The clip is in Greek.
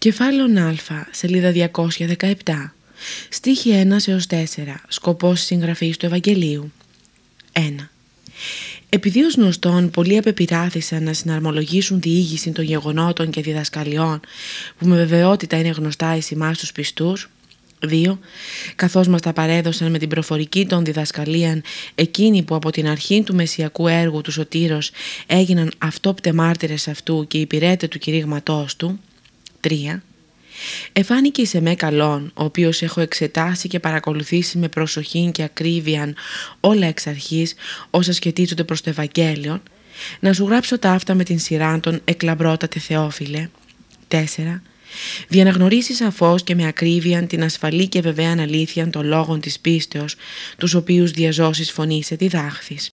Κεφάλαιο Α, σελίδα 217. Στίχη 1 έως 4. Σκοπός συγγραφής του Ευαγγελίου. 1. Επειδή ως γνωστόν πολλοί απεπειράθησαν να συναρμολογήσουν διήγηση των γεγονότων και διδασκαλιών που με βεβαιότητα είναι γνωστά εις εμάς τους πιστούς, 2. Καθώς μας τα παρέδωσαν με την προφορική των διδασκαλίαν εκείνοι που από την αρχή του μεσιακού έργου του Σωτήρος έγιναν αυτόπτε μάρτυρες αυτού και υπηρέτε του κηρύγματός του, 3. Εφάνηκε σε με καλόν, ο οποίος έχω εξετάσει και παρακολουθήσει με προσοχή και ακρίβεια όλα εξ αρχής όσα σχετίζονται προς το Ευαγγέλιο, να σου γράψω τα αυτά με την σειρά των εκλαμπρότατε Θεόφιλε. 4. Διαναγνωρίσει σαφώ και με ακρίβεια την ασφαλή και βεβαία αλήθεια των λόγων της πίστεως, τους οποίους διαζώσεις φωνή σε διδάχθης.